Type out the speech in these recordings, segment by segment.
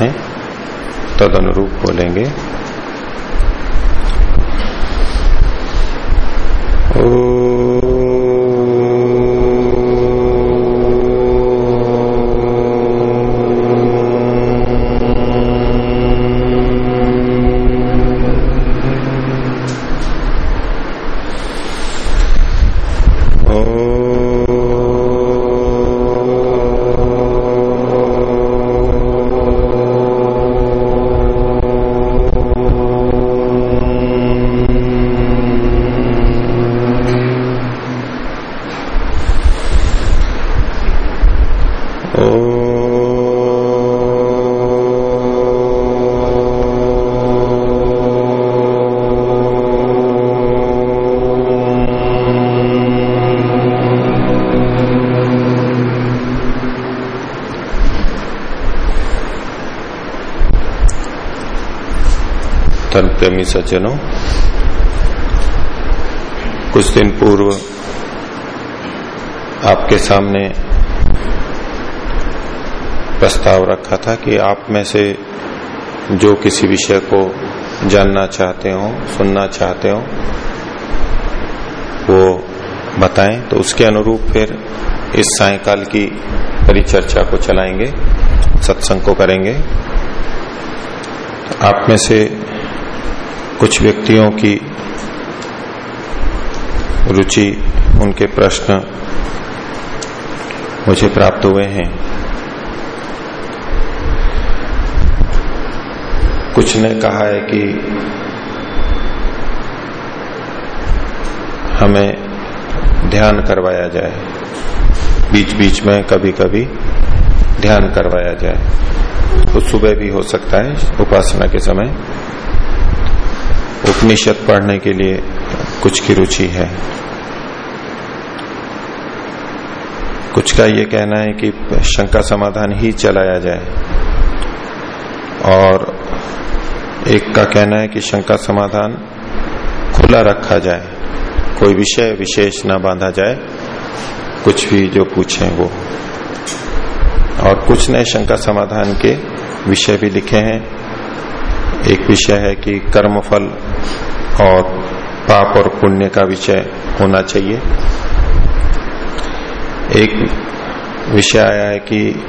में तद अनुरूप बोलेंगे धर्म प्रेमी सज्जनों, कुछ दिन पूर्व आपके सामने प्रस्ताव रखा था कि आप में से जो किसी विषय को जानना चाहते हो, सुनना चाहते हो, वो बताएँ। तो उसके अनुरूप फिर इस सायकाल की परिचर्चा को चलाएँगे, सत्संग को करेंगे। आप में से कुछ व्यक्तियों की रुचि, उनके प्रश्न मुझे प्राप्त हुए हैं। कुछ ने कहा है कि हमें ध्यान करवाया जाए। बीच बीच में कभी कभी ध्यान करवाया जाए। तो सुबह भी हो सकता है, उपासना के समय उपनिषद पढ़ने के लिए कुछ की रुचि है। कुछ का ये कहना है कि शंका समाधान ही चलाया जाए। और एक का कहना है कि शंका समाधान खुला रखा जाए। कोई विषय विशेष ना बांधा जाए। कुछ भी जो पूछे वो। और कुछ ने शंका समाधान के विषय भी लिखे हैं। एक विषय है कि कर्मफल और पाप और पुण्य का विषय होना चाहिए। एक विषय आया है कि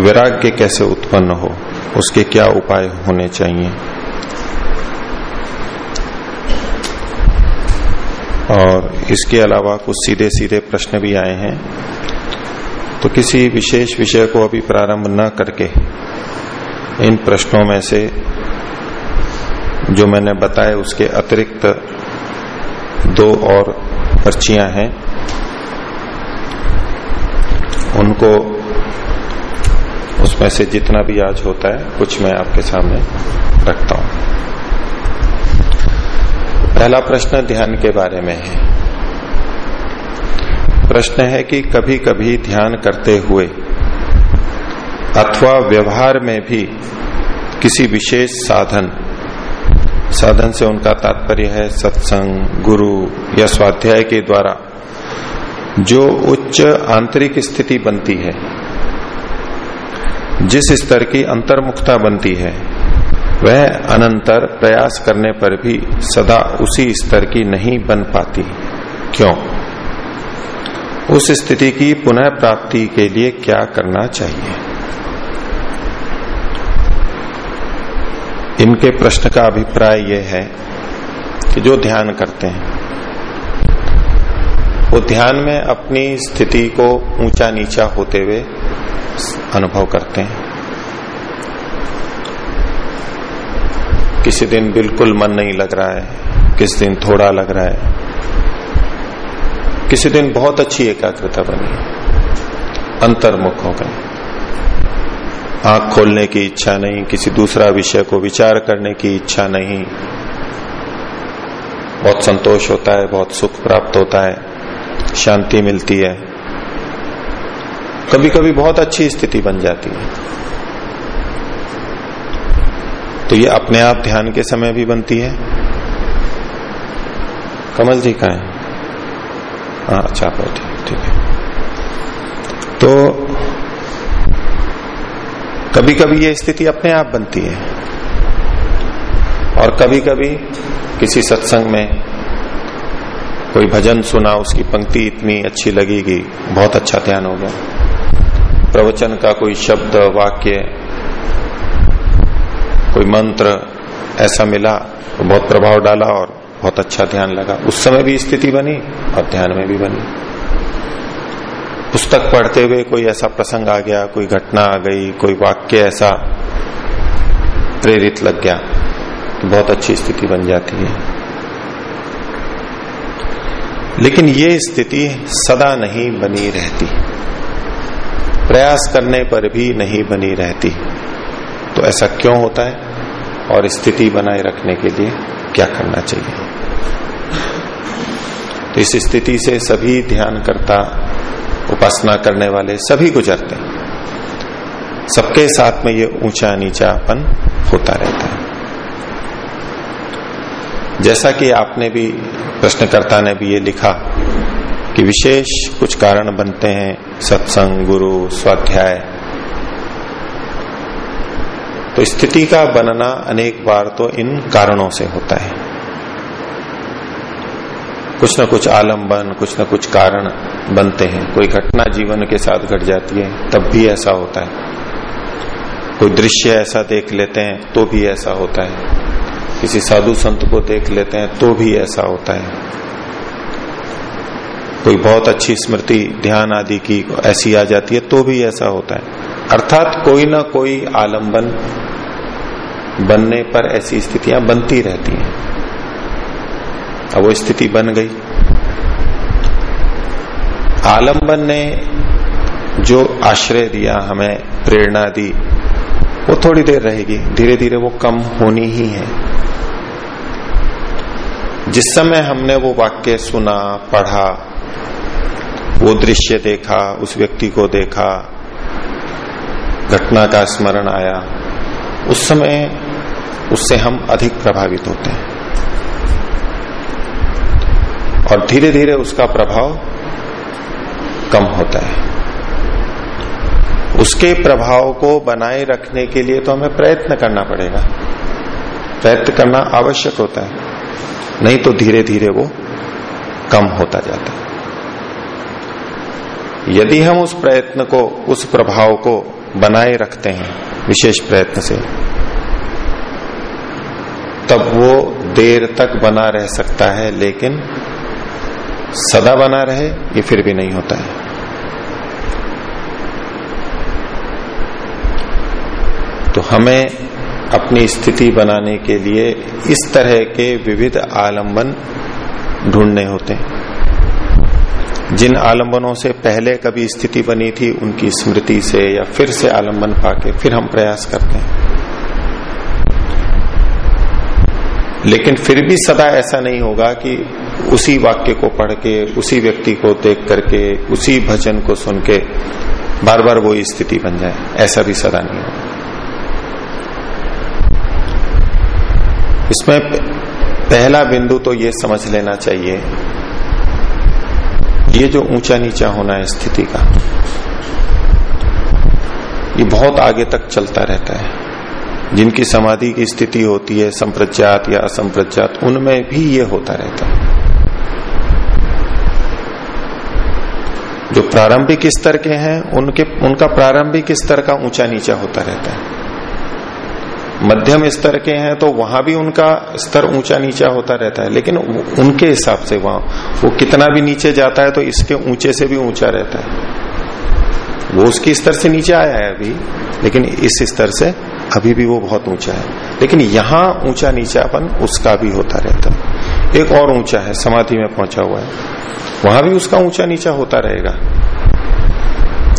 वैराग्य कैसे उत्पन्न हो, उसके क्या उपाय होने चाहिए। और इसके अलावा कुछ सीधे सीधे प्रश्न भी आए हैं। तो किसी विशेष विषय को अभी प्रारंभ न करके इन प्रश्नों में से जो मैंने बताया, उसके अतिरिक्त दो और पर्चियाँ हैं। उनको उसमें से जितना भी आज होता है, कुछ मैं आपके सामने रखता हूँ। पहला प्रश्न ध्यान के बारे में है। प्रश्न है कि कभी कभी ध्यान करते हुए अथवा व्यवहार में भी किसी विशेष साधन साधन से उनका तात्पर्य है सत्संग, गुरु या स्वाध्याय के द्वारा। जो उच्च आंतरिक स्थिति बनती है, जिस स्तर की अंतर्मुखता बनती है, वह अनंतर प्रयास करने पर भी सदा उसी स्तर की नहीं बन पाती। क्यों? उस स्थिति की पुनः प्राप्ति के लिए क्या करना चाहिए? इनके प्रश्न का अभिप्राय यह है कि जो ध्यान करते हैं, वो ध्यान में अपनी स्थिति को ऊँचा नीचा होते हुए अनुभव करते हैं। किसी दिन बिल्कुल मन नहीं लग रहा है, किस दिन थोड़ा लग रहा है, किसी दिन बहुत अच्छी एकाग्रता बनी, अंतर्मुख हो गए। आँख खोलने की इच्छा नहीं, किसी दूसरा विषय को विचार करने की इच्छा नहीं। बहुत संतोष होता है, बहुत सुख प्राप्त होता है, शांति मिलती है। कभी कभी बहुत अच्छी स्थिति बन जाती है। तो ये अपने आप ध्यान के समय भी बनती है। कमल जी का है। हाँ अच्छा बैठे ठीक है। तो कभी कभी ये स्थिति अपने आप बनती है। और कभी कभी किसी सत्संग में कोई भजन सुना, उसकी पंक्ति इतनी अच्छी लगेगी, बहुत अच्छा ध्यान हो गया प्रवचन का कोई शब्द, वाक्य, कोई मंत्र ऐसा मिला तो बहुत प्रभाव डाला और बहुत अच्छा ध्यान लगा। उस समय भी स्थिति बनी और ध्यान में भी बनी। पुस्तक पढ़ते हुए कोई ऐसा प्रसंग आ गया, कोई घटना आ गई, कोई वाक्य ऐसा प्रेरित लग गया तो बहुत अच्छी स्थिति बन जाती है। लेकिन ये स्थिति सदा नहीं बनी रहती। प्रयास करने पर भी नहीं बनी रहती। तो ऐसा क्यों होता है? और स्थिति बनाए रखने के लिए क्या करना चाहिए? तो इस स्थिति से सभी ध्यान करता उपासना करने वाले सभी गुजरते हैं। सबके साथ में ये ऊँचा नीचापन होता रहता है। जैसा कि आपने भी, प्रश्नकर्ता ने भी ये लिखा कि विशेष कुछ कारण बनते हैं सत्संग, गुरु, स्वाध्याय। तो स्थिति का बनना अनेक बार तो इन कारणों से होता है। कुछ न कुछ आलंबन कुछ न कुछ कारण बनते हैं। कोई घटना जीवन के साथ घट जाती है, तब भी ऐसा होता है। कोई दृश्य ऐसा देख लेते हैं तो भी ऐसा होता है। किसी साधु संत को देख लेते हैं तो भी ऐसा होता है। कोई बहुत अच्छी स्मृति, ध्यान आदि की ऐसी आ जाती है तो भी ऐसा होता है। अर्थात कोई ना कोई आलंबन बनने पर ऐसी स्थितियाँ बनती रहती हैं। अब वो स्थिति बन गई। आलंबन ने जो आश्रय दिया, हमें प्रेरणा दी, वो थोड़ी देर रहेगी। धीरे धीरे वो कम होनी ही है। जिस समय हमने वो वाक्य सुना, पढ़ा, वो दृश्य देखा, उस व्यक्ति को देखा, घटना का स्मरण आया, उस समय उससे हम अधिक प्रभावित होते हैं। और धीरे धीरे उसका प्रभाव कम होता है। उसके प्रभाव को बनाए रखने के लिए तो हमें प्रयत्न करना पड़ेगा। प्रयत्न करना आवश्यक होता है, नहीं तो धीरे धीरे वो कम होता जाता है। यदि हम उस प्रयत्न को, उस प्रभाव को बनाए रखते हैं, विशेष प्रयत्न से, तब वो देर तक बना रह सकता है, लेकिन सदा बना रहे, ये फिर भी नहीं होता है। तो हमें अपनी स्थिति बनाने के लिए इस तरह के विविध आलंबन ढूँढने होते हैं। जिन आलंबनों से पहले कभी स्थिति बनी थी, उनकी स्मृति से या फिर से आलंबन पाके फिर हम प्रयास करते हैं। लेकिन फिर भी सदा ऐसा नहीं होगा कि उसी वाक्य को पढ़ के, उसी व्यक्ति को देख करके, उसी भजन को सुन के बार बार वो स्थिति बन जाए, ऐसा भी सदा नहीं होगा। इसमें पहला बिंदु तो ये समझ लेना चाहिए, ये जो ऊँचा नीचा होना है स्थिति का, ये बहुत आगे तक चलता रहता है। जिनकी समाधि की स्थिति होती है, संप्रज्ञात या असंप्रज्ञात, उनमें भी ये होता रहता है। जो प्रारंभिक स्तर के हैं, उनके, उनका प्रारंभिक स्तर का ऊँचा नीचा होता रहता है। मध्यम स्तर के हैं तो वहाँ भी उनका स्तर ऊँचा नीचा होता रहता है, लेकिन उनके हिसाब से वहाँ, वो कितना भी नीचे जाता है तो इसके ऊँचे से भी ऊँचा रहता है। वो उसकी स्तर से नीचे आया है अभी, लेकिन इस स्तर से अभी भी वो बहुत ऊँचा है। लेकिन यहाँ ऊँचा नीचापन उसका भी होता रहता है। एक और ऊँचा है, समाधि में पहुँचा हुआ है। वहाँ भी उसका ऊँचा नीचा होता रहेगा।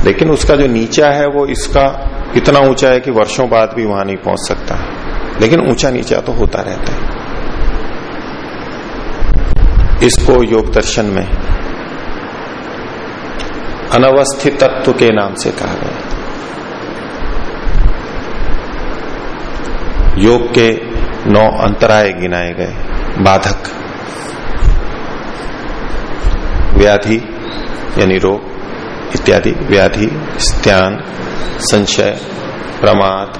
लेकिन उसका जो नीचा है, वो इसका इतना ऊँचा है कि वर्षों बाद भी वहाँ नहीं पहुँच सकता। लेकिन ऊँचा नीचा तो होता रहता है। इसको योग दर्शन में अनवस्थित तत्व के नाम से कहा गया योग के नौ अंतराय गिनाए गए। बाधक। व्याधि, यानी रोग, इत्यादि, व्याधि, स्त्यान, संशय, प्रमाद,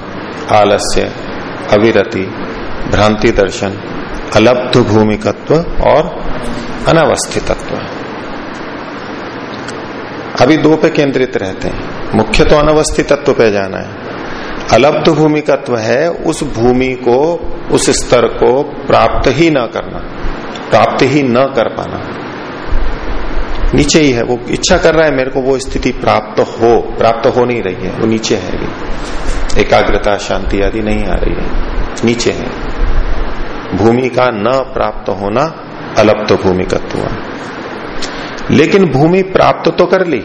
आलस्य, अविरति, भ्रांति दर्शन, अलब्ध भूमिकत्व और अनावस्थितत्व। अभी दो पे केंद्रित रहते हैं। मुख्य तो अनवस्थित तत्व पे जाना है। अलब्ध भूमिकत्व है उस भूमि को, उस स्तर को प्राप्त ही न करना, प्राप्त ही न कर पाना। नीचे ही है, वो इच्छा कर रहा है मेरे को वो स्थिति प्राप्त हो प्राप्त हो नहीं रही है, वो नीचे है अभी। एकाग्रता, शांति आदि नहीं आ रही है, नीचे है। भूमि का न प्राप्त होना अलप्त भूमिकत्व हुआ लेकिन भूमि प्राप्त तो कर ली।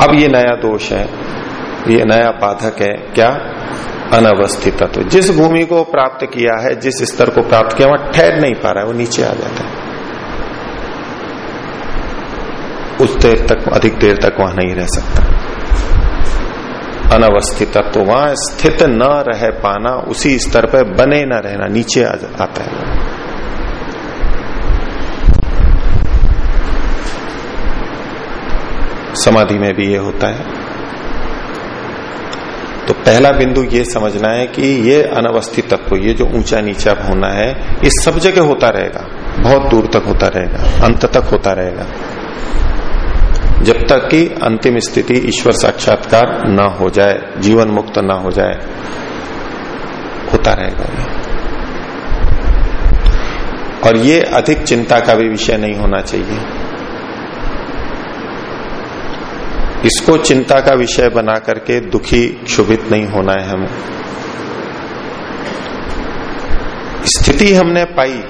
अब ये नया दोष है, ये नया बाधक है, क्या? अनवस्थित तत्व जिस भूमि को प्राप्त किया है, जिस स्तर को प्राप्त किया, वहाँ ठहर नहीं पा रहा है, वो नीचे आ जाता है। उस देर तक, अधिक देर तक वहाँ नहीं रह सकता। अनवस्थित तो वहाँ स्थित न रह पाना, उसी स्तर पर बने न रहना, नीचे आ आता है समाधि में भी ये होता है। तो पहला बिंदु ये समझना है कि ये अनवस्थित तत्व, ये जो ऊँचा नीचा होना है, ये सब जगह होता रहेगा, बहुत दूर तक होता रहेगा, अंत तक होता रहेगा। जब तक कि अंतिम स्थिति ईश्वर साक्षात्कार न हो जाए, जीवन मुक्त न हो जाए, होता रहेगा। ये और ये अधिक चिंता का भी विषय नहीं होना चाहिए। इसको चिंता का विषय बना करके दुखी, क्षुभित नहीं होना है हमें। स्थिति हमने पाई।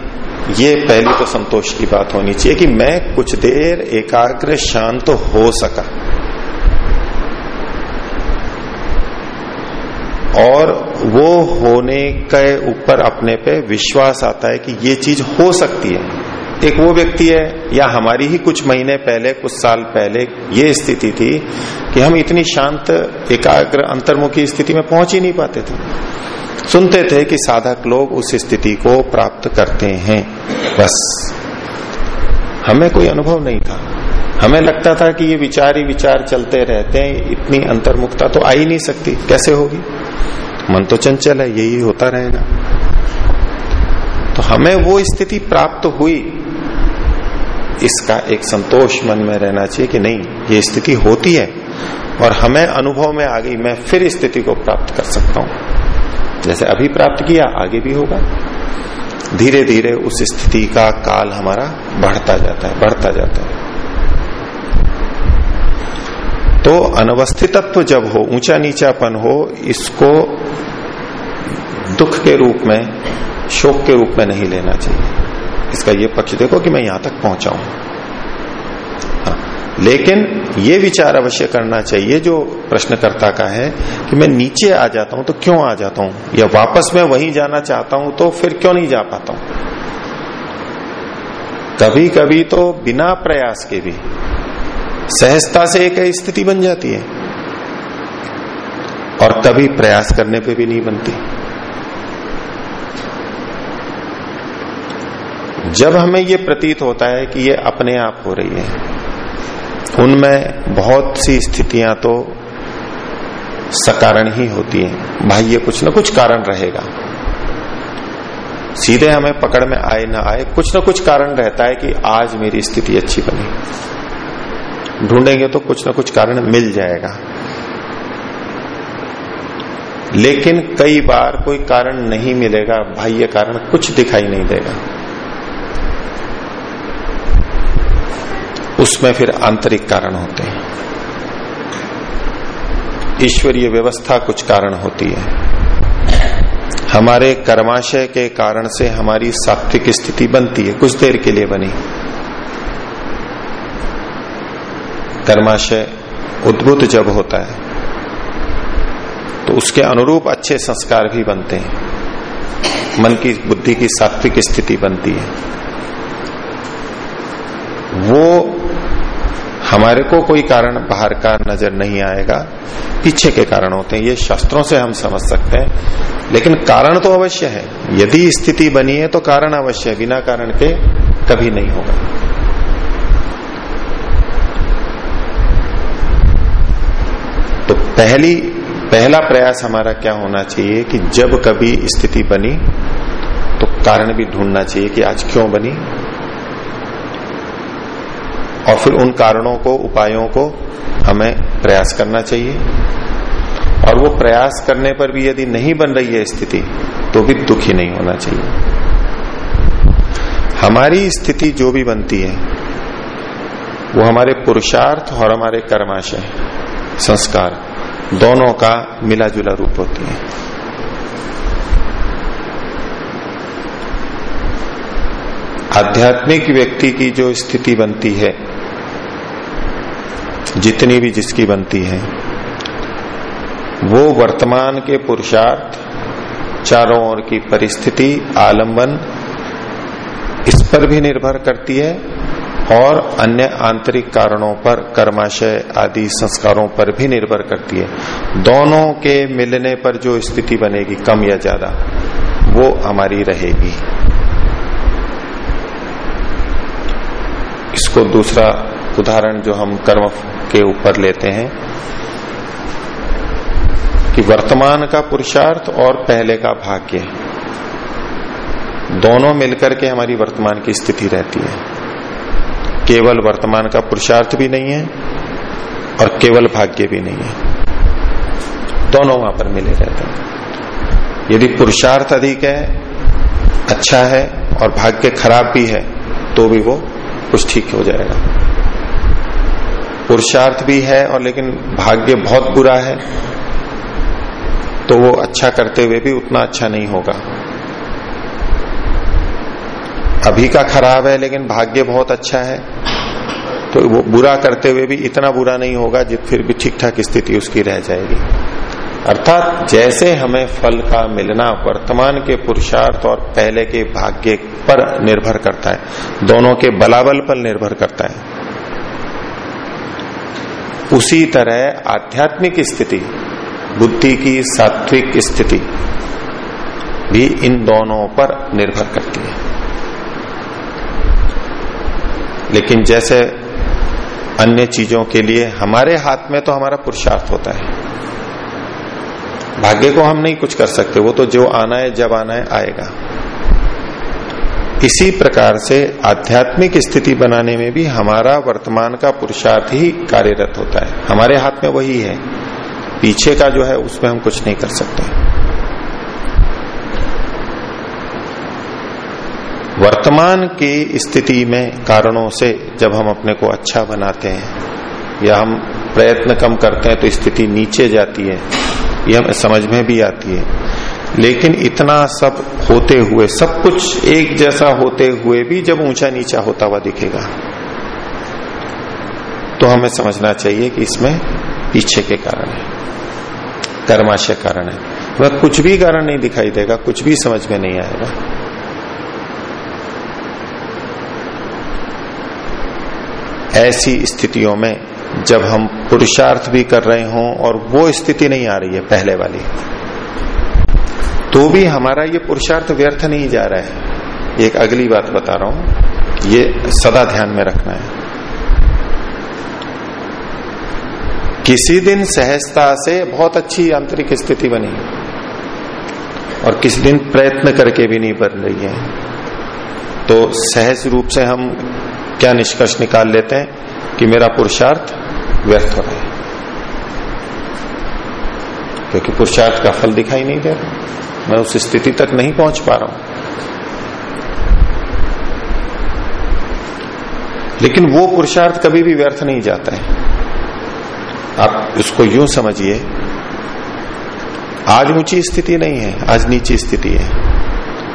ये पहली तो संतोष की बात होनी चाहिए कि मैं कुछ देर एकाग्र शांत तो हो सका। और वो होने के ऊपर अपने पे विश्वास आता है कि ये चीज़ हो सकती है। एक वो व्यक्ति है, या हमारी ही कुछ महीने पहले, कुछ साल पहले ये स्थिति थी कि हम इतनी शांत, एकाग्र, अंतर्मुखी स्थिति में पहुँच ही नहीं पाते थे। सुनते थे कि साधक लोग उस स्थिति को प्राप्त करते हैं। बस। हमें कोई अनुभव नहीं था। हमें लगता था कि ये विचार ही विचार चलते रहते हैं, इतनी अंतर्मुखता तो आ ही नहीं सकती। कैसे होगी? मन तो चंचल है, यही होता रहेगा। तो हमें वो स्थिति प्राप्त हुई। इसका एक संतोष मन में रहना चाहिए कि नहीं, ये स्थिति होती है और हमें अनुभव में आ गई, मैं फिर स्थिति को प्राप्त कर सकता हूँ। जैसे अभी प्राप्त किया, आगे भी होगा। धीरे धीरे उस स्थिति का काल हमारा बढ़ता जाता है, बढ़ता जाता है। तो अनवस्थितत्व जब हो ऊँचा नीचापन हो, इसको दुख के रूप में, शोक के रूप में नहीं लेना चाहिए। इसका ये पक्ष देखो कि मैं यहाँ तक पहुँचा हूँ। लेकिन ये विचार अवश्य करना चाहिए जो प्रश्नकर्ता का है कि मैं नीचे आ जाता हूँ तो क्यों आ जाता हूँ? या वापस मैं वहीं जाना चाहता हूँ तो फिर क्यों नहीं जा पाता हूँ? कभी कभी तो बिना प्रयास के भी सहजता से एक स्थिति बन जाती है। और कभी प्रयास करने पे भी नहीं बनती। जब हमें ये प्रतीत होता है कि ये अपने आप हो रही है उनमें बहुत सी स्थितियाँ तो सकारण ही होती हैं। बाह्य कुछ ना कुछ कारण रहेगा। सीधे हमें पकड़ में आए ना आए, कुछ ना कुछ कारण रहता है कि आज मेरी स्थिति अच्छी बनी। ढूंढेंगे तो कुछ ना कुछ कारण मिल जाएगा। लेकिन कई बार कोई कारण नहीं मिलेगा। बाह्य कारण कुछ दिखाई नहीं देगा। उसमें फिर आंतरिक कारण होते हैं। ईश्वरीय व्यवस्था कुछ कारण होती है। हमारे कर्माशय के कारण से हमारी सात्विक स्थिति बनती है, कुछ देर के लिए बनी। कर्माशय उद्भुत जब होता है तो उसके अनुरूप अच्छे संस्कार भी बनते हैं। मन की बुद्धि की सात्विक स्थिति बनती है। वो हमारे को कोई कारण बाहर का नज़र नहीं आएगा, पीछे के कारण होते हैं, ये शास्त्रों से हम समझ सकते हैं। लेकिन कारण तो अवश्य है। यदि स्थिति बनी है तो कारण अवश्य है, बिना कारण के कभी नहीं होगा। तो पहली, पहला प्रयास हमारा क्या होना चाहिए कि जब कभी स्थिति बनी तो कारण भी ढूंढना चाहिए कि आज क्यों बनी और फिर उन कारणों को, उपायों को हमें प्रयास करना चाहिए। और वो प्रयास करने पर भी यदि नहीं बन रही है स्थिति तो भी दुखी नहीं होना चाहिए। हमारी स्थिति जो भी बनती है, वो हमारे पुरुषार्थ और हमारे कर्माशय, संस्कार, दोनों का मिला जुला रूप होती है। आध्यात्मिक व्यक्ति की जो स्थिति बनती है जितनी भी जिसकी बनती है। वो वर्तमान के पुरुषार्थ, चारों ओर की परिस्थिति, आलंबन, इस पर भी निर्भर करती है और अन्य आंतरिक कारणों पर, कर्माशय आदि संस्कारों पर भी निर्भर करती है। दोनों के मिलने पर जो स्थिति बनेगी, कम या ज़्यादा, वो हमारी रहेगी। इसको दूसरा उदाहरण जो हम कर्म के ऊपर लेते हैं कि वर्तमान का पुरुषार्थ और पहले का भाग्य दोनों मिलकर के हमारी वर्तमान की स्थिति रहती है। केवल वर्तमान का पुरुषार्थ भी नहीं है और केवल भाग्य भी नहीं है। दोनों वहाँ पर मिले रहते हैं। यदि पुरुषार्थ अधिक है अच्छा है और भाग्य खराब भी है तो भी वो कुछ ठीक हो जाएगा। पुरुषार्थ भी है और लेकिन भाग्य बहुत बुरा है तो वो अच्छा करते हुए भी उतना अच्छा नहीं होगा। अभी का खराब है, लेकिन भाग्य बहुत अच्छा है तो वो बुरा करते हुए भी इतना बुरा नहीं होगा, जित फिर भी ठीक ठाक स्थिति उसकी रह जाएगी। अर्थात जैसे हमें फल का मिलना वर्तमान के पुरुषार्थ और पहले के भाग्य पर निर्भर करता है, दोनों के बलाबल पर निर्भर करता है। उसी तरह आध्यात्मिक स्थिति, बुद्धि की सात्विक स्थिति भी इन दोनों पर निर्भर करती है। लेकिन जैसे अन्य चीज़ों के लिए हमारे हाथ में तो हमारा पुरुषार्थ होता है। भाग्य को हम नहीं कुछ कर सकते, वो तो जो आना है, जब आना है, आएगा। इसी प्रकार से आध्यात्मिक स्थिति बनाने में भी हमारा वर्तमान का पुरुषार्थ ही कार्यरत होता है। हमारे हाथ में वही है। पीछे का जो है, उसमें हम कुछ नहीं कर सकते। वर्तमान की स्थिति में कारणों से जब हम अपने को अच्छा बनाते हैं, या हम प्रयत्न कम करते हैं तो स्थिति नीचे जाती है। ये हमें समझ में भी आती है। लेकिन इतना सब होते हुए, सब कुछ एक जैसा होते हुए भी जब ऊँचा नीचा होता हुआ दिखेगा तो हमें समझना चाहिए कि इसमें पीछे के कारण है, कर्माशय कारण है। वह कुछ भी कारण नहीं दिखाई देगा, कुछ भी समझ में नहीं आएगा। ऐसी स्थितियों में जब हम पुरुषार्थ भी कर रहे हों और वो स्थिति नहीं आ रही है, पहले वाली तो भी हमारा ये पुरुषार्थ व्यर्थ नहीं जा रहा है। एक अगली बात बता रहा हूँ। ये सदा ध्यान में रखना है। किसी दिन सहजता से बहुत अच्छी आंतरिक स्थिति बनी और किसी दिन प्रयत्न करके भी नहीं बन रही है। तो सहज रूप से हम क्या निष्कर्ष निकाल लेते हैं कि मेरा पुरुषार्थ व्यर्थ हो रहा है। क्योंकि पुरुषार्थ का फल दिखाई नहीं दे रहा। मैं उस स्थिति तक नहीं पहुँच पा रहा हूँ। लेकिन वो पुरुषार्थ कभी भी व्यर्थ नहीं जाता है। आप इसको यूँ समझिए, आज ऊँची स्थिति नहीं है, आज नीची स्थिति है।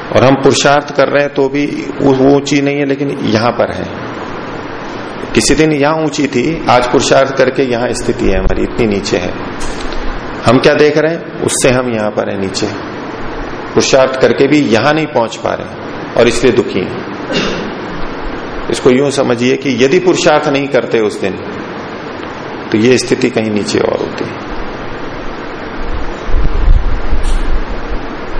और हम पुरुषार्थ कर रहे हैं तो भी वो ऊँची नहीं है, लेकिन यहाँ पर है। किसी दिन यहाँ ऊँची थी, आज पुरुषार्थ करके यहाँ स्थिति है हमारी, इतनी नीचे है। हम क्या देख रहे हैं? उससे हम यहाँ पर है, नीचे। पुरुषार्थ करके भी यहाँ नहीं पहुँच पा रहे और इसलिए दुखी है। इसको यूँ समझिए कि यदि पुरुषार्थ नहीं करते उस दिन तो ये स्थिति कहीं नीचे और होती है।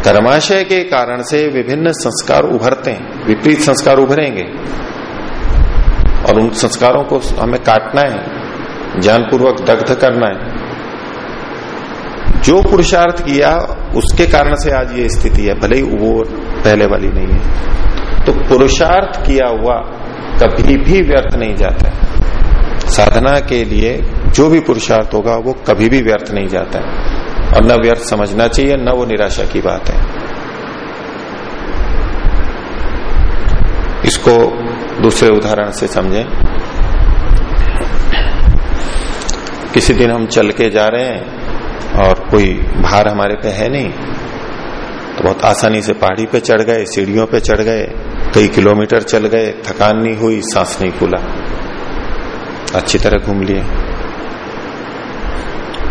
कर्माशय के कारण से विभिन्न संस्कार उभरते हैं, विपरीत संस्कार उभरेंगे। और उन संस्कारों को हमें काटना है, ज्ञानपूर्वक दग्ध करना है। जो पुरुषार्थ किया उसके कारण से आज ये स्थिति है, भले ही वो पहले वाली नहीं है। तो पुरुषार्थ किया हुआ कभी भी व्यर्थ नहीं जाता है। साधना के लिए जो भी पुरुषार्थ होगा, वो कभी भी व्यर्थ नहीं जाता है। और न व्यर्थ समझना चाहिए, न वो निराशा की बात है। इसको दूसरे उदाहरण से समझें। किसी दिन हम चल के जा रहे हैं और कोई भार हमारे पे है नहीं। तो बहुत आसानी से पहाड़ी पे चढ़ गए, सीढ़ियों पे चढ़ गए, कई किलोमीटर चल गए, थकान नहीं हुई, सांस नहीं फूला। अच्छी तरह घूम लिए।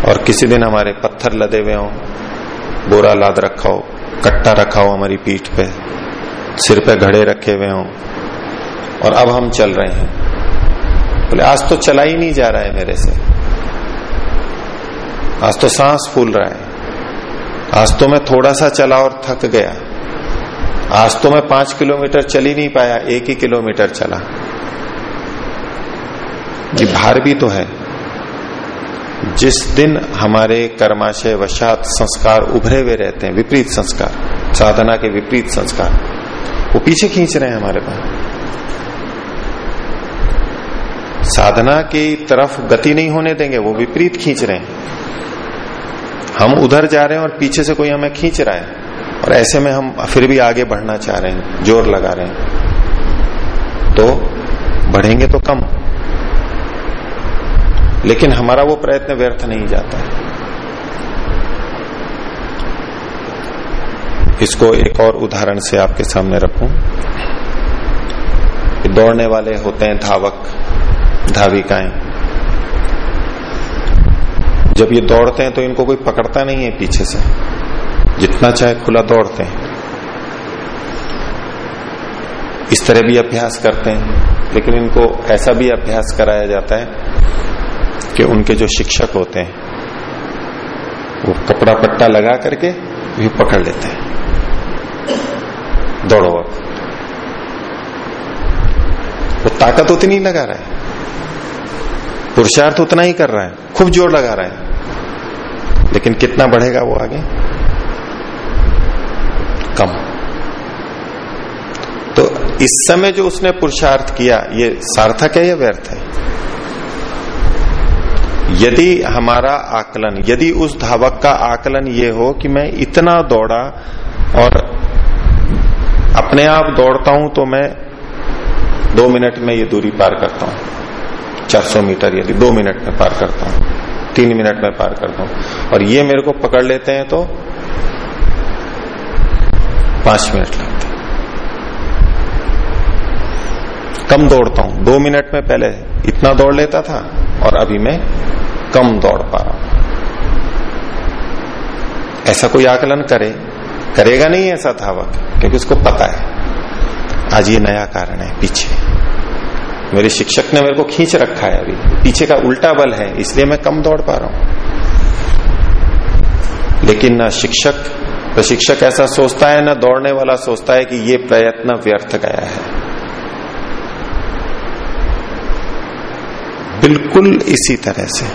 और किसी दिन हमारे पत्थर लदे हुए हो, बोरा लाद रखा हो कट्टा रखा हो हमारी पीठ पे, सिर पे घड़े रखे हुए हो, और अब हम चल रहे हैं। बोले, आज तो चला ही नहीं जा रहा है मेरे से। आज तो सांस फूल रहा है। आज तो मैं थोड़ा सा चला और थक गया। आज तो मैं पाँच किलोमीटर चल ही नहीं पाया, एक ही किलोमीटर चला। ये भार भी तो है। जिस दिन हमारे कर्माशय वशात संस्कार उभरे हुए रहते हैं, विपरीत संस्कार, साधना के विपरीत संस्कार, वो पीछे खींच रहे हैं हमारे पास। साधना की तरफ़ गति नहीं होने देंगे, वो विपरीत खींच रहे हैं। हम उधर जा रहे हैं और पीछे से कोई हमें खींच रहा है। और ऐसे में हम फिर भी आगे बढ़ना चाह रहे हैं, ज़ोर लगा रहे हैं। तो बढ़ेंगे तो कम। लेकिन हमारा वो प्रयत्न व्यर्थ नहीं जाता। है इसको एक और उदाहरण से आपके सामने रखूँ। दौड़ने वाले होते हैं धावक, धाविकाएँ। जब ये दौड़ते हैं तो इनको कोई पकड़ता नहीं है पीछे से। जितना चाहे खुला दौड़ते हैं। इस तरह भी अभ्यास करते हैं। लेकिन इनको ऐसा भी अभ्यास कराया जाता है कि उनके जो शिक्षक होते हैं, वो कपड़ा पट्टा लगा करके भी पकड़ लेते हैं। दौड़ो अब। वो ताकत उतनी लगा रहा है। पुरुषार्थ उतना ही कर रहा है। खूब ज़ोर लगा रहा है। लेकिन कितना बढ़ेगा वो आगे? कम। तो इस समय जो उसने पुरुषार्थ किया, ये सार्थक है या व्यर्थ है? यदि हमारा आकलन, यदि उस धावक का आकलन ये हो कि मैं इतना दौड़ा और अपने आप दौड़ता हूँ तो मैं दो मिनट में ये दूरी पार करता हूँ। 400 मीटर यदि दो मिनट में पार करता हूँ। तीन मिनट में पार करता हूँ और ये मेरे को पकड़ लेते हैं तो पाँच मिनट लगते कम दौड़ता हूँ। दो मिनट में पहले इतना दौड़ लेता था और अभी मैं कम दौड़ पा रहा हूँ। ऐसा कोई आकलन करे? करेगा नहीं ऐसा धावक, क्योंकि उसको पता है। आज ये नया कारण है, पीछे। मेरे शिक्षक ने मेरे को खींच रखा है अभी। पीछे का उल्टा बल है, इसलिए मैं कम दौड़ पा रहा हूँ। लेकिन ना शिक्षक प्रशिक्षक ऐसा सोचता है, ना दौड़ने वाला सोचता है कि ये प्रयत्न व्यर्थ गया है। बिल्कुल इसी तरह से।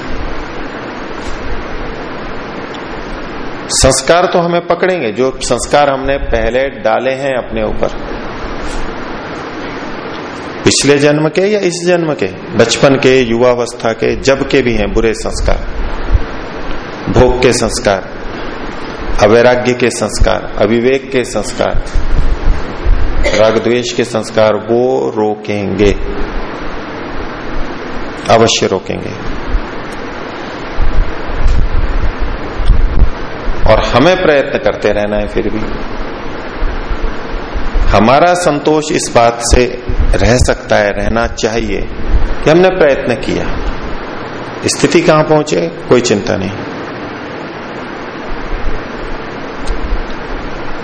संस्कार तो हमें पकड़ेंगे, जो संस्कार हमने पहले डाले हैं अपने ऊपर। पिछले जन्म के या इस जन्म के? बचपन के, युवावस्था के, जब के भी हैं, बुरे संस्कार। भोग के संस्कार, अवैराग्य के संस्कार, अविवेक के संस्कार राग द्वेष के संस्कार, वो रोकेंगे। अवश्य रोकेंगे। और हमें प्रयत्न करते रहना है फिर भी। हमारा संतोष इस बात से रह सकता है, रहना चाहिए कि हमने प्रयत्न किया। स्थिति कहाँ पहुँचे? कोई चिंता नहीं।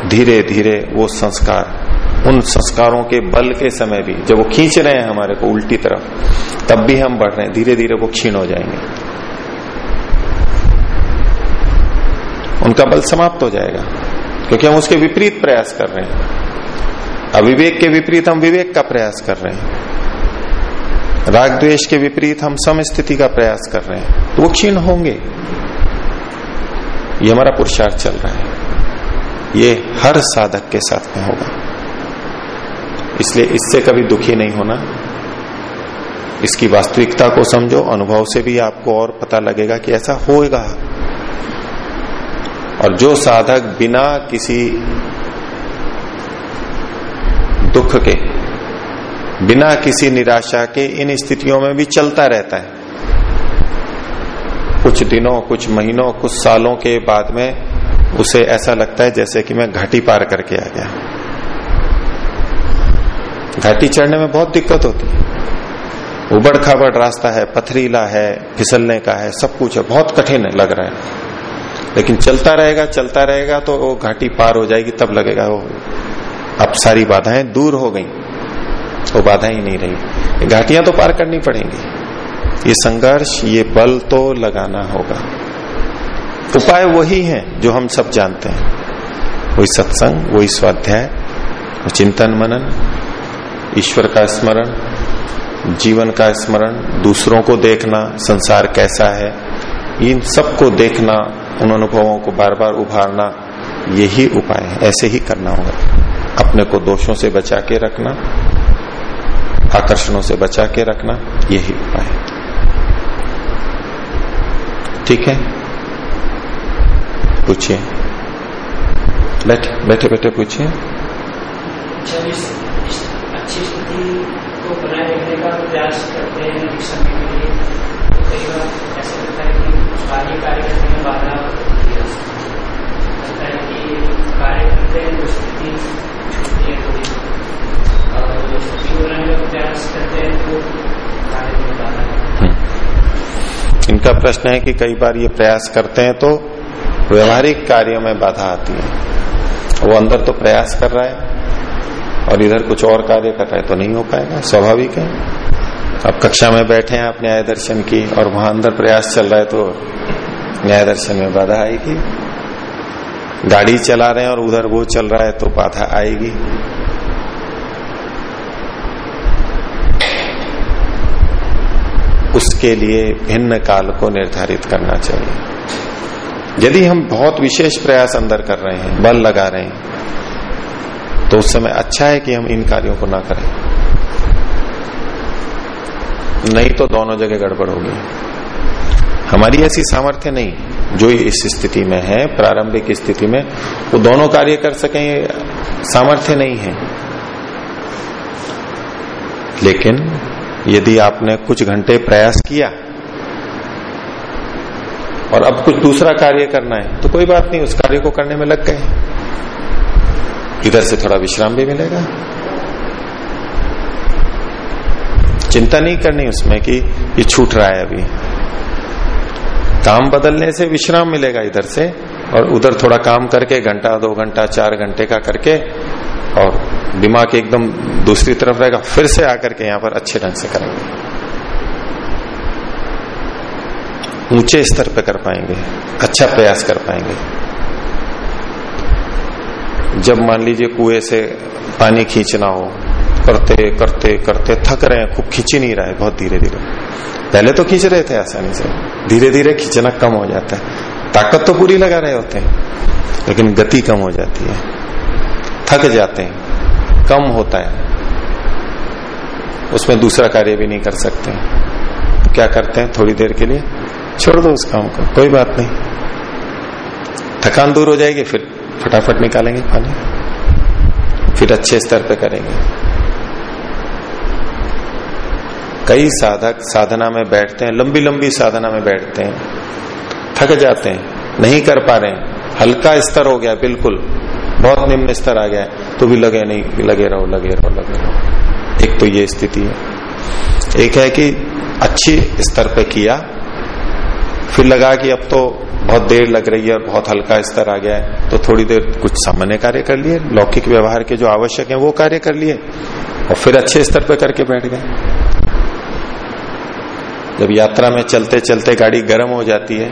धीरे धीरे वो संस्कार, उन संस्कारों के बल के समय भी, जब वो खींच रहे हैं हमारे को उल्टी तरफ़, तब भी हम बढ़ रहे हैं। धीरे धीरे वो क्षीण हो जाएँगे। उनका बल समाप्त हो जाएगा, क्योंकि हम उसके विपरीत प्रयास कर रहे हैं। अविवेक के विपरीत हम विवेक का प्रयास कर रहे हैं। राग द्वेष के विपरीत हम सम स्थिति का प्रयास कर रहे हैं। तो वो क्षीण होंगे। ये हमारा पुरुषार्थ चल रहा है। ये हर साधक के साथ में होगा। इसलिए इससे कभी दुखी नहीं होना। इसकी वास्तविकता को समझो। अनुभव से भी आपको और पता लगेगा कि ऐसा होएगा। और जो साधक बिना किसी दुख के, बिना किसी निराशा के इन स्थितियों में भी चलता रहता है। कुछ दिनों, कुछ महीनों, कुछ सालों के बाद में उसे ऐसा लगता है जैसे कि मैं घाटी पार करके आ गया। घाटी चढ़ने में बहुत दिक्कत होती है। उबड़ खाबड़ रास्ता है, पथरीला है, फिसलने का है, सब कुछ है, बहुत कठिन है लग रहा है। लेकिन चलता रहेगा चलता रहेगा तो वो घाटी पार हो जाएगी, तब लगेगा वो अब सारी बाधाएँ दूर हो गई। वो बाधाएँ ही नहीं रही। घाटियाँ तो पार करनी पड़ेंगी। ये संघर्ष, ये बल तो लगाना होगा। उपाय वही है जो हम सब जानते हैं। वही सत्संग, वही स्वाध्याय, चिंतन मनन, ईश्वर का स्मरण, जीवन का स्मरण, दूसरों को देखना, संसार कैसा है, इन सबको देखना, उन अनुभवों को बार बार उभारना, यही उपाय है। ऐसे ही करना होगा। अपने को दोषों से बचा के रखना, आकर्षणों से बचा के रखना, यही उपाय ठीक है? पूछिए। बैठे बैठे बैठे पूछिए। अच्छी स्थिति को बनाए रखने का प्रयास करते हैं दीक्षा के लिए, कई बार ऐसा लगता है कि कार्य कार्य करने में बाधा लगता है कि कार्य करते हैं तो स्थिति इनका प्रश्न है कि कई बार ये प्रयास करते हैं तो व्यवहारिक कार्यों में बाधा आती है। वो अंदर तो प्रयास कर रहा है और इधर कुछ और कार्य कर रहे तो नहीं हो पाएगा, स्वाभाविक है। अब कक्षा में बैठे हैं आप न्याय दर्शन की और वहाँ अंदर प्रयास चल रहा है तो न्याय दर्शन में बाधा आएगी। गाड़ी चला रहे हैं और उधर वो चल रहा है तो बाधा आएगी। उसके लिए भिन्न काल को निर्धारित करना चाहिए। यदि हम बहुत विशेष प्रयास अंदर कर रहे हैं, बल लगा रहे हैं तो उस समय अच्छा है कि हम इन कार्यों को ना करें। नहीं तो दोनों जगह गड़बड़ होगी। हमारी ऐसी सामर्थ्य नहीं जो इस स्थिति में है, प्रारंभिक स्थिति में, वो दोनों कार्य कर सकें, सामर्थ्य नहीं है। लेकिन यदि आपने कुछ घंटे प्रयास किया, और अब कुछ दूसरा कार्य करना है तो कोई बात नहीं, उस कार्य को करने में लग गए। इधर से थोड़ा विश्राम भी मिलेगा। चिंता नहीं करनी उसमें कि ये छूट रहा है अभी। काम बदलने से विश्राम मिलेगा इधर से, और उधर थोड़ा काम करके, घंटा, दो घंटा, चार घंटे का करके, और दिमाग एकदम दूसरी तरफ़ रहेगा, फिर से आकर के यहाँ पर अच्छे ढंग से करेंगे। ऊँचे स्तर पर कर पाएँगे अच्छा प्रयास कर पाएँगे। जब मान लीजिए कुएँ से पानी खींचना हो, करते करते करते थक रहे हैं, खूब खींच नहीं रहा है बहुत धीरे धीरे पहले तो खींच रहे थे आसानी से। धीरे धीरे खींचना कम हो जाता है। ताकत तो पूरी लगा रहे होते हैं, लेकिन गति कम हो जाती है। थक जाते हैं, कम होता है। उसमें दूसरा कार्य भी नहीं कर सकते। क्या करते हैं थोड़ी देर के लिए? छोड़ दो उस काम को, कोई बात नहीं। थकान दूर हो जाएगी, फिर फटाफट निकालेंगे पानी। फिर अच्छे स्तर पे करेंगे। कई साधक साधना में बैठते हैं, लंबी लंबी साधना में बैठते हैं, थक जाते हैं, नहीं कर पा रहे हैं। हल्का स्तर हो गया, बिल्कुल। बहुत निम्न स्तर आ गया तो भी लगे नहीं लगे रहो लगे रहो लगे रहो। एक तो ये स्थिति है। एक है कि अच्छी स्तर पे किया, फिर लगा कि अब तो बहुत देर लग रही है और बहुत हल्का स्तर आ गया है तो थोड़ी देर कुछ सामान्य कार्य कर लिए, लौकिक व्यवहार के जो आवश्यक है, वो कार्य कर लिए, और फिर अच्छे स्तर पर करके बैठ गए। जब यात्रा में चलते चलते गाड़ी गर्म हो जाती है,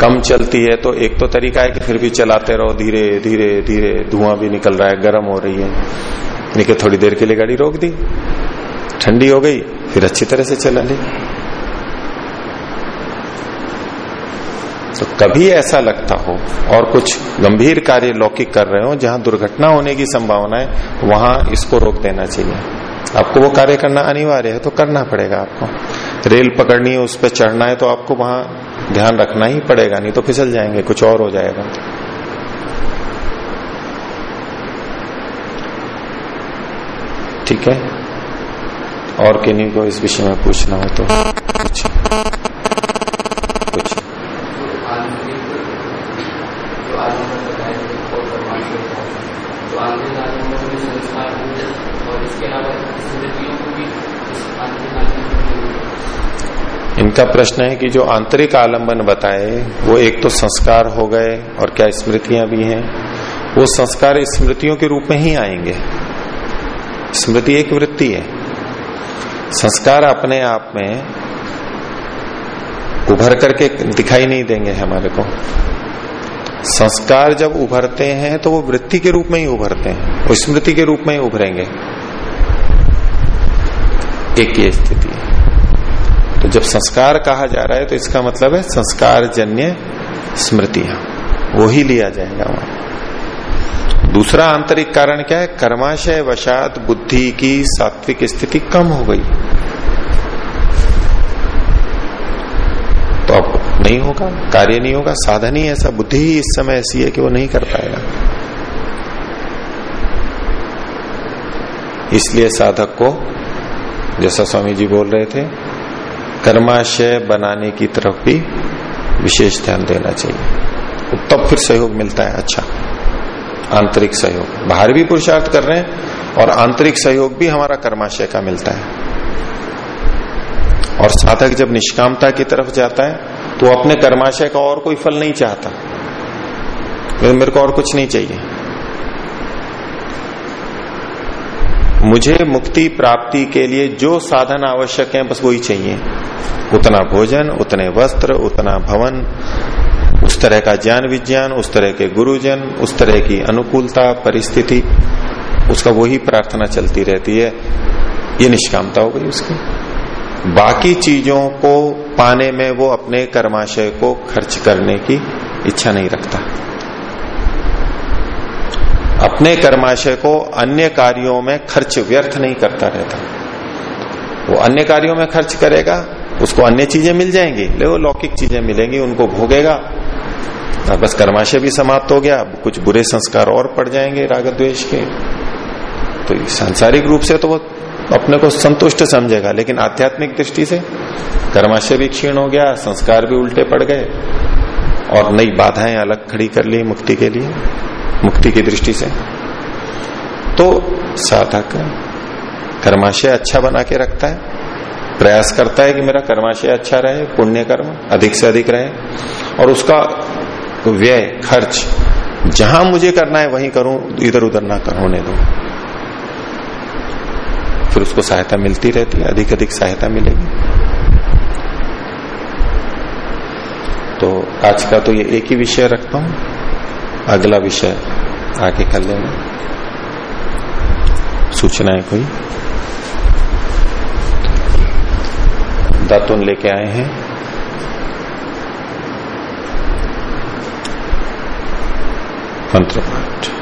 कम चलती है तो एक तो तरीका है कि फिर भी चलाते रहो, धीरे धीरे धीरे, धुआँ भी निकल रहा है, गर्म हो रही है। लेकिन थोड़ी देर के लिए गाड़ी रोक दी, ठंडी हो गई, फिर अच्छी तरह से चला ली। तो कभी ऐसा लगता हो, और कुछ गंभीर कार्य लौकिक कर रहे हो, जहाँ दुर्घटना होने की संभावना है, वहाँ इसको रोक देना चाहिए। आपको वो कार्य करना अनिवार्य है तो करना पड़ेगा आपको। रेल पकड़नी है, उस पर चढ़ना है तो आपको वहाँ ध्यान रखना ही पड़ेगा, नहीं तो फिसल जाएँगे, कुछ और हो जाएगा। ठीक है? और किन्हीं को इस विषय में पूछना हो तो पूछिए इनका प्रश्न है कि जो आंतरिक आलंबन बताए, वो एक तो संस्कार हो गए और क्या स्मृतियाँ भी हैं? वो संस्कार स्मृतियों के रूप में ही आएँगे। स्मृति एक वृत्ति है। संस्कार अपने आप में उभर करके दिखाई नहीं देंगे हमारे को। संस्कार जब उभरते हैं तो वो वृत्ति के रूप में ही उभरते हैं। वो स्मृति के रूप में ही उभरेंगे। एक ये स्थिति। है तो जब संस्कार कहा जा रहा है तो इसका मतलब है संस्कार जन्य स्मृतियाँ। वो ही लिया जाएगा वहाँ। दूसरा आंतरिक कारण क्या है? कर्माशय वशात बुद्धि की सात्विक स्थिति कम हो गई। तो अब नहीं होगा, कार्य नहीं होगा, साधन ही ऐसा, बुद्धि ही इस समय ऐसी है कि वो नहीं कर पाएगा। इसलिए साधक को जैसा स्वामी जी बोल रहे थे, कर्माशय बनाने की तरफ़ भी विशेष ध्यान देना चाहिए। तब फिर सहयोग मिलता है अच्छा। आंतरिक सहयोग। बाहर भी पुरुषार्थ कर रहे हैं और आंतरिक सहयोग भी हमारा कर्माशय का मिलता है। और साधक जब निष्कामता की तरफ़ जाता है तो अपने कर्माशय का और कोई फल नहीं चाहता। मेरे को और कुछ नहीं चाहिए। मुझे मुक्ति प्राप्ति के लिए जो साधन आवश्यक है, बस वही चाहिए। उतना भोजन, उतने वस्त्र, उतना भवन, उस तरह का ज्ञान विज्ञान, उस तरह के गुरुजन, उस तरह की अनुकूलता, परिस्थिति, उसका वही प्रार्थना चलती रहती है। ये निष्कामता हो गई उसकी। बाकी चीज़ों को पाने में वो अपने कर्माशय को खर्च करने की इच्छा नहीं रखता। अपने कर्माशय को अन्य कार्यों में खर्च व्यर्थ नहीं करता रहता। वो अन्य कार्यों में खर्च करेगा, उसको अन्य चीज़ें मिल जाएँगी। ले, वो लौकिक चीज़ें मिलेंगी, उनको भोगेगा। और बस कर्माशय भी समाप्त हो गया कुछ बुरे संस्कार और पड़ जाएँगे राग द्वेश के। तो सांसारिक रूप से तो वो अपने को संतुष्ट समझेगा, लेकिन आध्यात्मिक दृष्टि से कर्माशय भी क्षीण हो गया, संस्कार भी उल्टे पड़ गए, और नई बाधाएँ अलग खड़ी कर ली मुक्ति के लिए। मुक्ति की दृष्टि से। तो साधक कर्माशय अच्छा बना के रखता है, प्रयास करता है कि मेरा कर्माशय अच्छा रहे, पुण्य कर्म अधिक से अधिक रहे, और उसका व्यय, खर्च, जहाँ मुझे करना है वहीं करूँ, इधर उधर ना होने दो। फिर उसको सहायता मिलती रहती है, अधिक अधिक सहायता मिलेगी। तो आज का तो ये एक ही विषय रखता हूँ। अगला विषय आगे कर लेंगे। है कोई? दातुन लेके आए हैं। मंत्र पाठ